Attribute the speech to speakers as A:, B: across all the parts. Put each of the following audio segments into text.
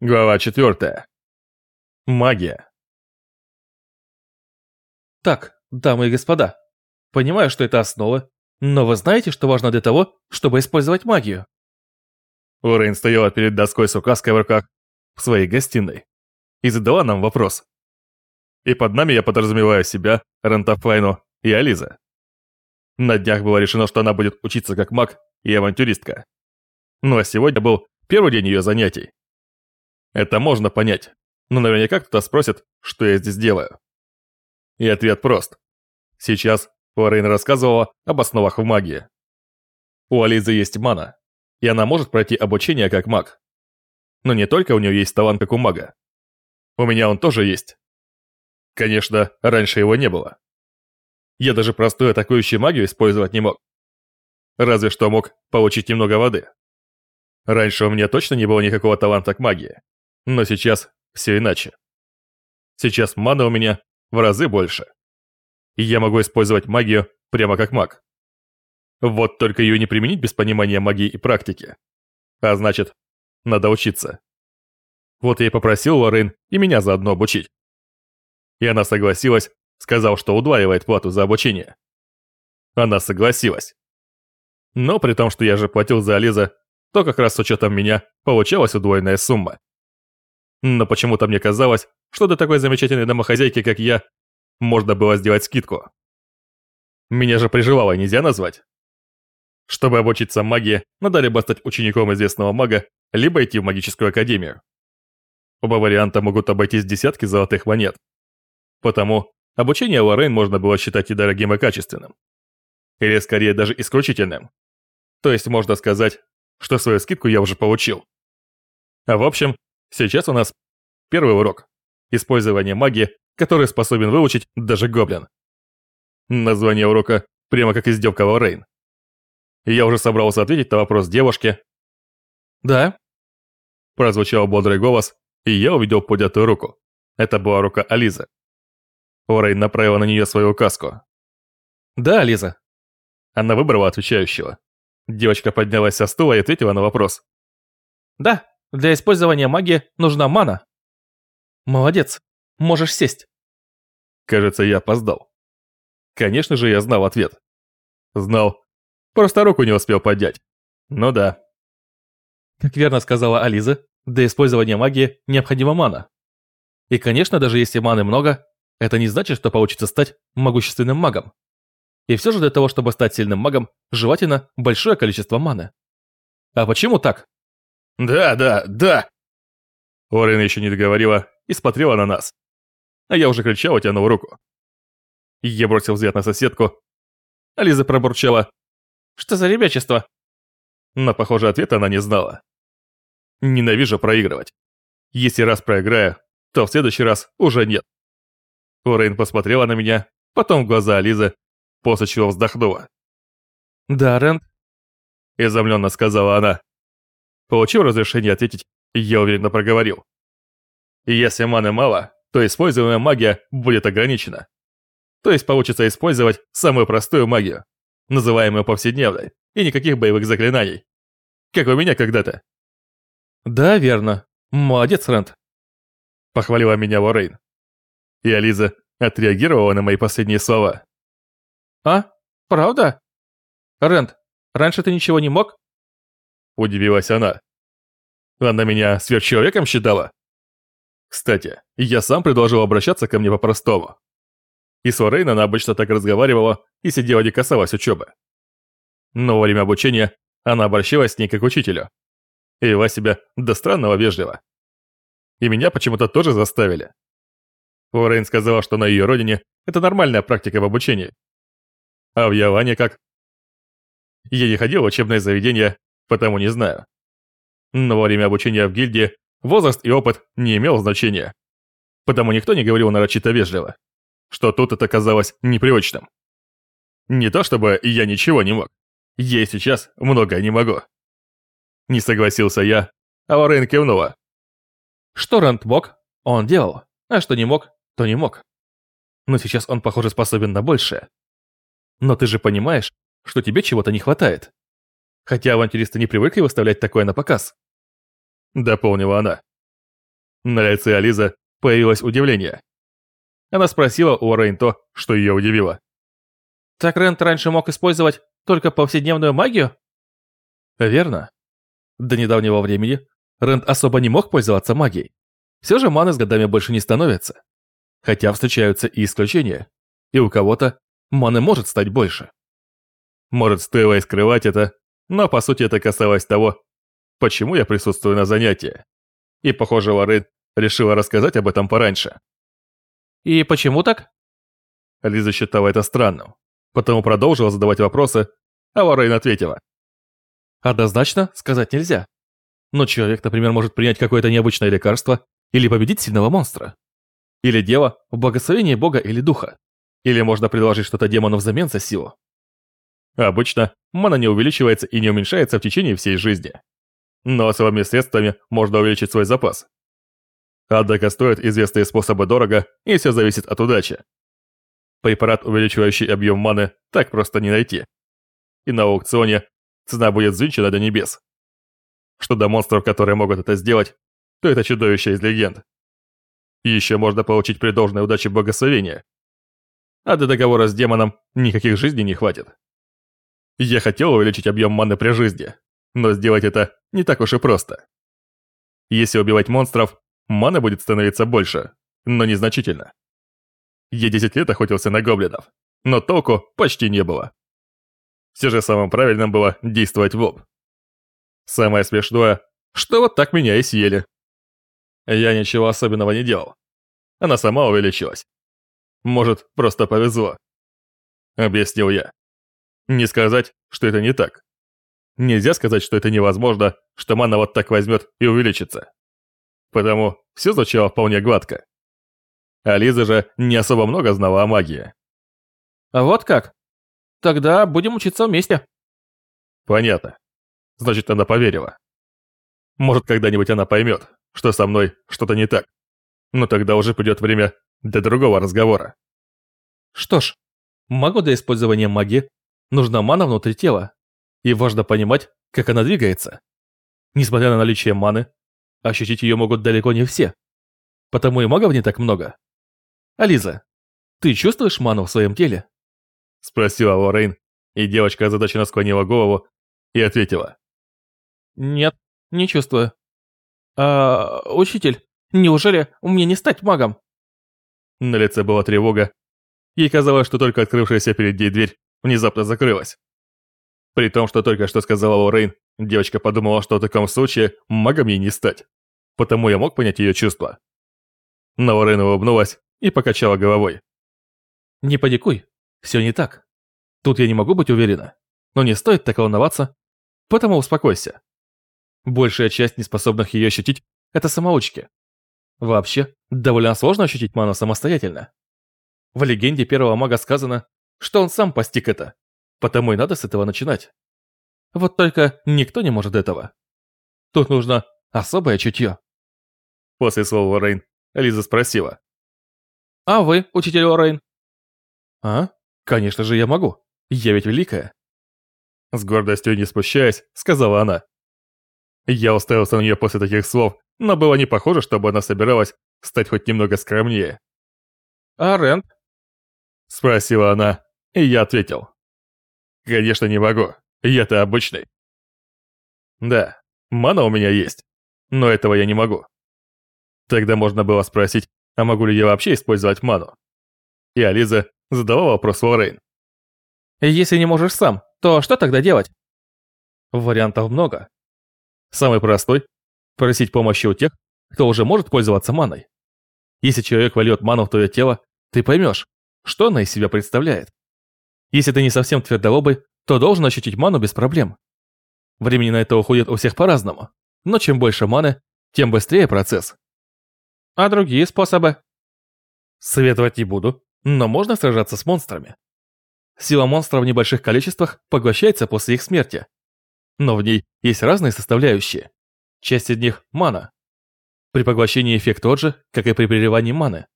A: Глава 4. Магия.
B: Так, дамы и господа, понимаю, что это основа, но вы знаете, что важно для того, чтобы использовать магию?
A: Урейн стояла перед доской с указкой в руках в своей гостиной и задала нам вопрос. И под нами я подразумеваю себя, Рентафайну и Ализа. На днях было решено, что она будет учиться как маг и авантюристка. Ну а сегодня был первый день ее занятий. Это можно понять, но наверняка кто-то спросит, что я здесь делаю. И ответ прост. Сейчас Лоррейн рассказывала об основах в магии. У Ализы есть мана, и она может пройти обучение как маг. Но не только у нее есть талант как у мага. У меня он тоже есть. Конечно, раньше его не было. Я даже простую атакующую магию использовать не мог. Разве что мог получить немного воды. Раньше у меня точно не было никакого таланта к магии. Но сейчас все иначе. Сейчас маны у меня в разы больше. И я могу использовать магию прямо как маг. Вот только ее не применить без понимания магии и практики. А значит, надо учиться. Вот я и попросил Лорен и меня заодно обучить. И она согласилась, сказав, что удваивает плату за обучение. Она согласилась. Но при том, что я же платил за Ализа, то как раз с учетом меня получалась удвоенная сумма. Но почему-то мне казалось, что до такой замечательной домохозяйки, как я, можно было сделать скидку. Меня же приживало нельзя назвать. Чтобы обучиться магии, надо либо стать учеником известного мага, либо идти в магическую академию. Оба варианта могут обойтись десятки золотых монет. Потому обучение Лоррейн можно было считать и дорогим, и качественным. Или скорее даже исключительным. То есть можно сказать, что свою скидку я уже получил. А в общем, Сейчас у нас первый урок. Использование магии, который способен выучить даже гоблин. Название урока прямо как издевка Лоррейн. Я уже собрался ответить на вопрос девушки.
B: «Да?»
A: Прозвучал бодрый голос, и я увидел поднятую руку. Это была рука Ализы. Лоррейн направила на нее свою указку.
B: «Да, Ализа».
A: Она выбрала отвечающего. Девочка поднялась со стула и ответила на вопрос.
B: «Да, для использования магии нужна мана. Молодец, можешь сесть.
A: Кажется, я опоздал. Конечно же, я знал ответ. Знал. Просто руку не успел поднять. Ну да.
B: Как верно сказала Ализа, для использования магии необходима мана. И конечно, даже если маны много, это не значит, что получится стать могущественным магом. И все же для того, чтобы стать сильным магом, желательно большое количество маны. А почему так?
A: «Да, да, да!» Орен еще не договорила и смотрела на нас. А я уже кричал, тянул руку. Я бросил взгляд на соседку. Ализа пробурчала. «Что за ребячество?» Но, похоже, ответа она не знала. Ненавижу проигрывать. Если раз проиграю, то в следующий раз уже нет. Орейн посмотрела на меня, потом в глаза Ализы, после чего вздохнула.
B: «Да, Рэнд?»
A: Изумленно сказала она. Получил разрешение ответить, я уверенно проговорил. Если маны мало, то используемая магия будет ограничена. То есть получится использовать самую простую магию, называемую повседневной, и никаких боевых заклинаний. Как у меня когда-то.
B: Да, верно. Молодец, Рэнд.
A: Похвалила меня Лоррейн. И Ализа отреагировала на мои последние слова.
B: А? Правда? Рэнд, раньше ты ничего не мог?
A: Удивилась она. Она меня сверхчеловеком считала? Кстати, я сам предложил обращаться ко мне по-простому. И с Лоррейн она обычно так разговаривала и сидела не касалась учебы. Но во время обучения она обращалась с ней как учителю. И вела себя до странного вежливо. И меня почему-то тоже заставили. Лоррейн сказала, что на ее родине это нормальная практика в обучении. А в Яване как? Я не ходил в учебное заведение потому не знаю. Но во время обучения в гильдии возраст и опыт не имел значения. Потому никто не говорил нарочито вежливо, что тут это казалось непривычным. Не то чтобы я ничего не мог. Я и сейчас многое не могу. Не согласился я, а Лорен кивнула.
B: Что Рэнд мог, он делал, а что не мог, то не мог. Но сейчас он, похоже, способен на большее. Но ты же понимаешь, что тебе чего-то не хватает. Хотя авантюристы не привыкли выставлять такое на показ.
A: Дополнила она. На лице Ализы появилось удивление. Она спросила у Рейн то, что ее удивило.
B: Так Рент раньше мог использовать только повседневную магию? Верно. До недавнего времени Рент особо не мог пользоваться магией. Все же маны с годами больше не становится. Хотя встречаются и исключения. И у кого-то маны может стать больше.
A: Может, стоило и скрывать это, но по сути это касалось того, почему я присутствую на занятии. И, похоже, Лорен решила рассказать об этом пораньше.
B: И почему так?
A: Лиза считала это странным, потому продолжила задавать вопросы, а Лорен ответила.
B: Однозначно сказать нельзя. Но человек, например, может принять какое-то необычное лекарство или победить сильного монстра. Или дело в благословении бога или духа. Или можно предложить что-то демону взамен за силу.
A: Обычно мана не увеличивается и не уменьшается в течение всей жизни. Но особыми средствами можно увеличить свой запас. Однако стоят известные способы дорого, и все зависит от удачи. Препарат, увеличивающий объем маны, так просто не найти. И на аукционе цена будет взвинчена до небес. Что до монстров, которые могут это сделать, то это чудовище из легенд. Еще можно получить при должной удаче благословения. А до договора с демоном никаких жизней не хватит. Я хотел увеличить объем маны при жизни, но сделать это не так уж и просто. Если убивать монстров, маны будет становиться больше, но незначительно. Я 10 лет охотился на гоблинов, но толку почти не было. Все же самым правильным было действовать в лоб. Самое смешное, что вот так меня и съели. Я ничего особенного не делал. Она сама увеличилась. Может, просто повезло. Объяснил я. Не сказать, что это не так. Нельзя сказать, что это невозможно, что мана вот так возьмет и увеличится. Потому все звучало вполне гладко. А Лиза же не особо много знала о магии.
B: А вот как? Тогда будем учиться вместе.
A: Понятно. Значит, она поверила. Может, когда-нибудь она поймет, что со мной что-то не так. Но тогда уже придет время для другого разговора.
B: Что ж, могу до использования магии нужна мана внутри тела, и важно понимать, как она двигается. Несмотря на наличие маны, ощутить ее могут далеко не все. Потому и магов не так много. Ализа, ты чувствуешь ману в своем теле?
A: Спросила Лорейн, и девочка озадаченно склонила голову и ответила.
B: Нет, не чувствую. А, учитель, неужели мне не стать магом?
A: На лице была тревога. Ей казалось, что только открывшаяся перед ней дверь внезапно закрылась. При том, что только что сказала Лорейн, девочка подумала, что в таком случае магом ей не стать. Потому я мог понять ее чувства. Но Лорейн улыбнулась и покачала головой.
B: «Не паникуй, все не так. Тут я не могу быть уверена, но не стоит так волноваться, потому успокойся. Большая часть неспособных ее ощутить – это самоучки. Вообще, довольно сложно ощутить ману самостоятельно. В легенде первого мага сказано, что он сам постиг это, потому и надо с этого начинать. Вот только никто не может этого. Тут нужно особое чутье.
A: После слова Лоррейн, Лиза спросила.
B: «А вы, учитель Лоррейн?» «А? Конечно же я могу. Я ведь великая».
A: С гордостью не спущаясь, сказала она. Я уставился на нее после таких слов, но было не похоже, чтобы она собиралась стать хоть немного скромнее.
B: «А Рент?»
A: Спросила она, и я ответил. Конечно, не могу. Я-то обычный. Да, мана у меня есть, но этого я не могу. Тогда можно было спросить, а могу ли я вообще использовать ману? И Ализа задала вопрос Лоррейн.
B: Если не можешь сам, то что тогда делать? Вариантов много. Самый простой – просить помощи у тех, кто уже может пользоваться маной. Если человек вольет ману в твое тело, ты поймешь, что она из себя представляет. Если ты не совсем твердолобый, то должен ощутить ману без проблем. Времени на это уходит у всех по-разному, но чем больше маны, тем быстрее процесс. А другие способы? Советовать не буду, но можно сражаться с монстрами. Сила монстра в небольших количествах поглощается после их смерти. Но в ней есть разные составляющие. Часть из них – мана. При поглощении эффект тот же, как и при переливании маны.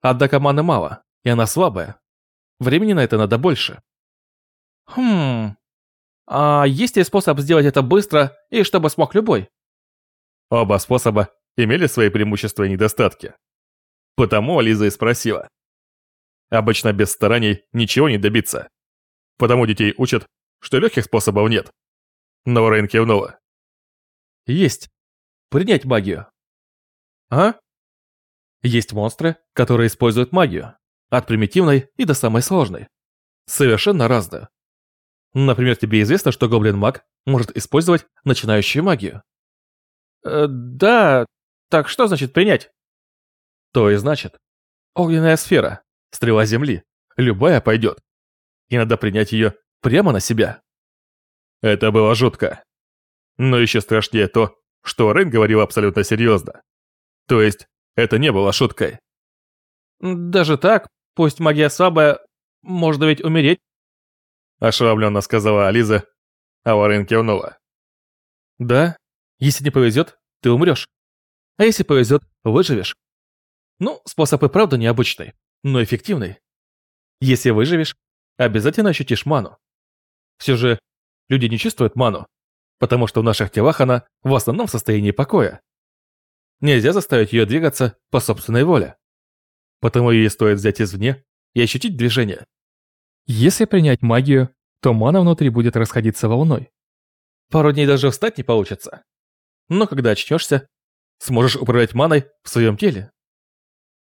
B: Однако маны мало, и она слабая. Времени на это надо больше. Хм... А есть ли способ сделать это быстро и чтобы смог любой?
A: Оба способа имели свои преимущества и недостатки. Потому Ализа и спросила. Обычно без стараний ничего не добиться. Потому детей учат, что легких способов нет. Но Рейн кивнула.
B: Есть. Принять магию. А? Есть монстры, которые используют магию. От примитивной и до самой сложной. Совершенно разные. Например, тебе известно, что гоблин-маг может использовать начинающую магию? Э, да, так что значит принять? То и значит. Огненная сфера, стрела земли, любая пойдет. И надо принять ее прямо на себя.
A: Это было жутко. Но еще страшнее то, что Рейн говорил абсолютно серьезно. То есть, это не было шуткой.
B: Даже так, пусть магия слабая, можно ведь умереть.
A: Ошеломленно сказала Ализа, а Лорен кивнула.
B: Да, если не повезет, ты умрешь. А если повезет, выживешь. Ну, способ и правда необычный, но эффективный. Если выживешь, обязательно ощутишь ману. Все же люди не чувствуют ману, потому что в наших телах она в основном в состоянии покоя. Нельзя заставить ее двигаться по собственной воле. Потому ей стоит взять извне и ощутить движение. Если принять магию, то мана внутри будет расходиться волной. Пару дней даже встать не получится. Но когда очнешься, сможешь управлять маной в своем теле.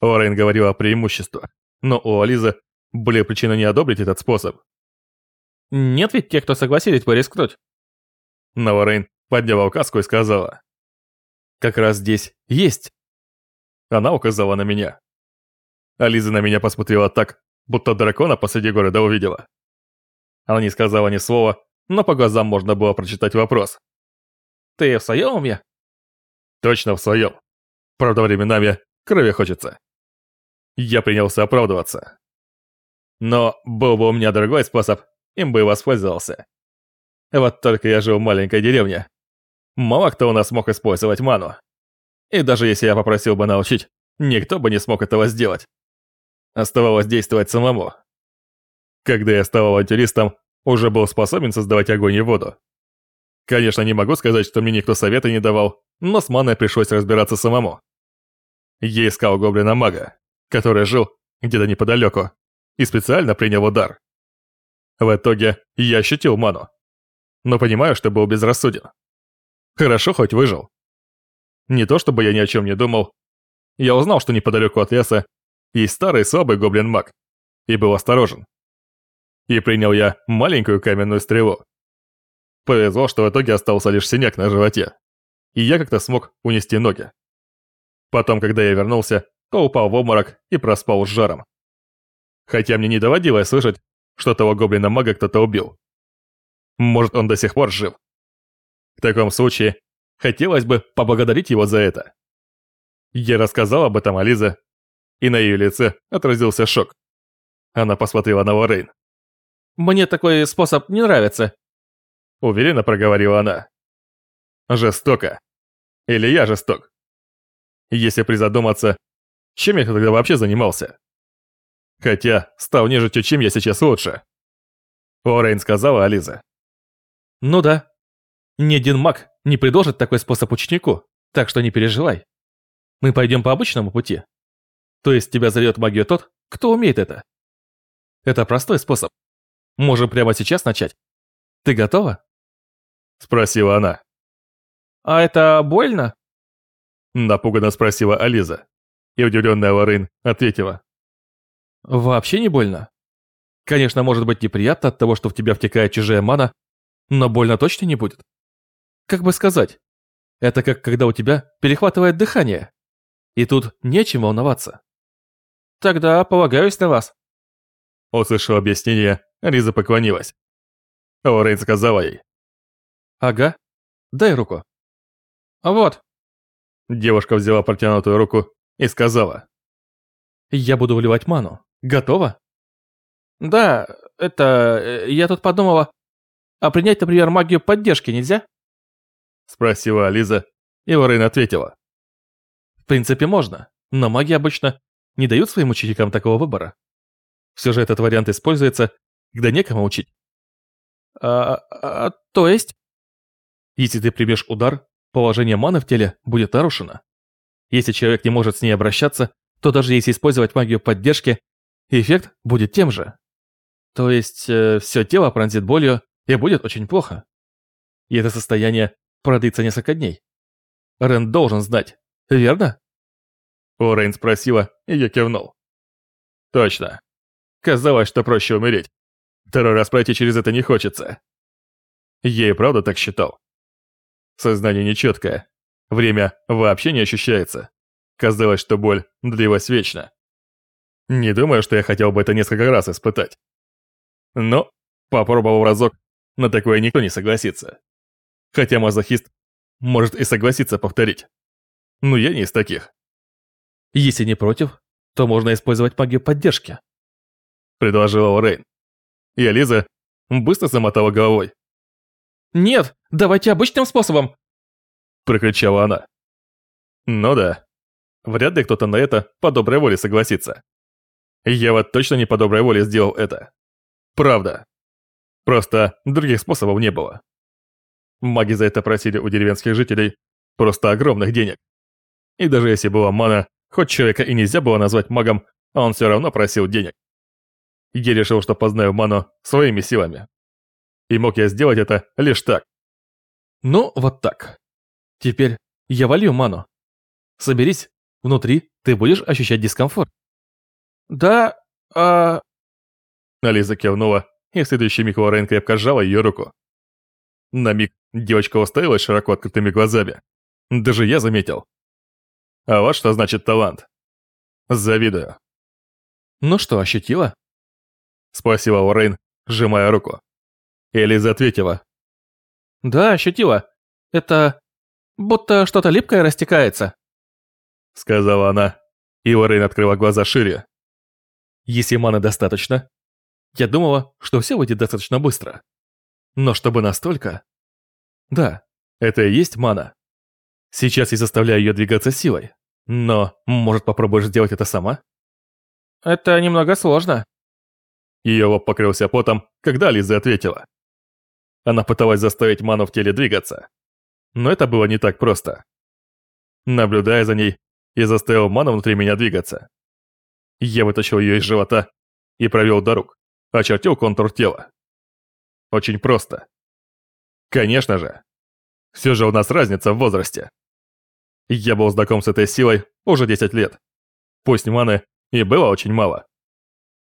A: Лорейн говорила о преимуществах, но у Ализы были причины не одобрить этот способ.
B: Нет ведь тех, кто согласились порискнуть.
A: Но Лорейн подняла указку и сказала. Как раз здесь есть. Она указала на меня. Ализа на меня посмотрела так, будто дракона посреди города увидела. Она не сказала ни слова, но по глазам можно было прочитать вопрос.
B: «Ты в своем уме?»
A: «Точно в своем. Правда, временами крови хочется». Я принялся оправдываться. Но был бы у меня другой способ, им бы и воспользовался. Вот только я жил в маленькой деревне, Мало кто у нас мог использовать ману. И даже если я попросил бы научить, никто бы не смог этого сделать. Оставалось действовать самому. Когда я стал авантюристом, уже был способен создавать огонь и воду. Конечно, не могу сказать, что мне никто совета не давал, но с маной пришлось разбираться самому. Я искал гоблина-мага, который жил где-то неподалеку, и специально принял удар. В итоге я ощутил ману, но понимаю, что был безрассуден. Хорошо, хоть выжил. Не то чтобы я ни о чем не думал. Я узнал, что неподалеку от леса есть старый слабый гоблин-маг, и был осторожен. И принял я маленькую каменную стрелу. Повезло, что в итоге остался лишь синяк на животе, и я как-то смог унести ноги. Потом, когда я вернулся, то упал в обморок и проспал с жаром. Хотя мне не доводилось слышать, что того гоблина-мага кто-то убил. Может, он до сих пор жив. В таком случае, хотелось бы поблагодарить его за это. Я рассказал об этом Ализе, и на ее лице отразился шок. Она посмотрела на Лоррейн.
B: «Мне такой способ не нравится», —
A: уверенно проговорила она. «Жестоко. Или я жесток? Если призадуматься, чем я тогда вообще занимался? Хотя, стал нежитью, чем я сейчас лучше?» Лоррейн сказала Ализе.
B: «Ну да, ни один маг не предложит такой способ ученику, так что не переживай. Мы пойдем по обычному пути. То есть тебя зовет магию тот, кто умеет это. Это простой способ. Можем прямо сейчас начать. Ты готова?
A: Спросила она.
B: А это больно?
A: Напуганно спросила Ализа. И удивленная Лорейн ответила.
B: Вообще не больно. Конечно, может быть неприятно от того, что в тебя втекает чужая мана, но больно точно не будет. Как бы сказать, это как когда у тебя перехватывает дыхание. И тут нечем волноваться. Тогда полагаюсь на вас.
A: Услышав объяснение, Риза поклонилась. Лорейн сказала ей.
B: Ага, дай руку. Вот.
A: Девушка взяла протянутую руку и сказала.
B: Я буду вливать ману. Готова? Да, это... Э, я тут подумала... А принять, например, магию поддержки нельзя?
A: Спросила Ализа, и Лорейн ответила.
B: В принципе, можно, но маги обычно не дают своим ученикам такого выбора. Все же этот вариант используется, когда некому учить. А, а то есть? Если ты примешь удар, положение маны в теле будет нарушено. Если человек не может с ней обращаться, то даже если использовать магию поддержки, эффект будет тем же. То есть, э, все тело пронзит болью и будет очень плохо. И это состояние продлится несколько дней. Рен должен знать, верно?
A: Орейн спросила, и я кивнул. Точно. Казалось, что проще умереть. Второй раз пройти через это не хочется. Я и правда так считал. Сознание нечеткое. Время вообще не ощущается. Казалось, что боль длилась вечно. Не думаю, что я хотел бы это несколько раз испытать. Но, попробовав разок, на такое никто не согласится. Хотя мазохист может и согласиться повторить. Но я не из таких.
B: Если не против, то можно использовать магию поддержки.
A: Предложила Лоррейн. И Ализа быстро замотала головой.
B: «Нет, давайте обычным способом!»
A: Прокричала она. Ну да, вряд ли кто-то на это по доброй воле согласится. Я вот точно не по доброй воле сделал это. Правда. Просто других способов не было. Маги за это просили у деревенских жителей просто огромных денег. И даже если была мана, хоть человека и нельзя было назвать магом, он все равно просил денег. Я решил, что познаю ману своими силами. И мог я сделать это лишь так.
B: Ну, вот так. Теперь я волью ману. Соберись, внутри ты будешь ощущать дискомфорт. Да, а...
A: Ализа кивнула, и в следующий миг Лорен крепко сжала ее руку. На миг девочка уставилась широко открытыми глазами. Даже я заметил. А вот что значит талант. Завидую.
B: Ну что, ощутила?
A: Спросила Лорен, сжимая руку. Элиза ответила.
B: Да, ощутила. Это... будто что-то липкое растекается.
A: Сказала она, и Лорен открыла глаза шире.
B: Если маны достаточно, я думала, что все выйдет достаточно быстро. Но чтобы настолько... Да, это и есть мана. Сейчас я заставляю ее двигаться силой. Но, может, попробуешь сделать это сама? Это немного сложно.
A: Ее лоб покрылся потом, когда Лиза ответила. Она пыталась заставить ману в теле двигаться. Но это было не так просто. Наблюдая за ней, я заставил ману внутри меня двигаться. Я вытащил ее из живота и провел до рук, очертил контур тела. Очень просто. Конечно же. Все же у нас разница в возрасте. Я был знаком с этой силой уже 10 лет. Пусть маны и было очень мало.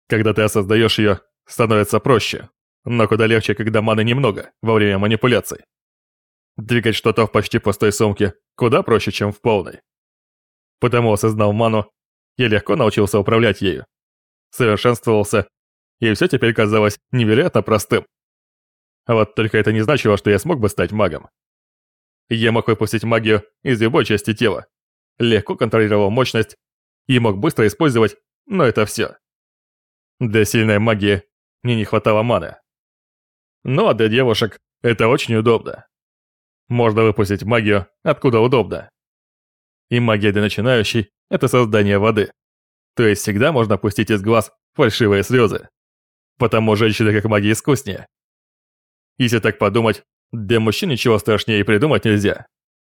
A: Когда ты осознаешь ее, становится проще, но куда легче, когда маны немного во время манипуляций. Двигать что-то в почти пустой сумке куда проще, чем в полной. Потому осознал ману я легко научился управлять ею. Совершенствовался, и все теперь казалось невероятно простым. А вот только это не значило, что я смог бы стать магом. Я мог выпустить магию из любой части тела, легко контролировал мощность и мог быстро использовать, но это все. Для сильной магии мне не хватало маны. Ну а для девушек это очень удобно. Можно выпустить магию откуда удобно. И магия для начинающей – это создание воды. То есть всегда можно пустить из глаз фальшивые слезы. Потому женщины как маги искуснее. Если так подумать, для мужчин ничего страшнее и придумать нельзя.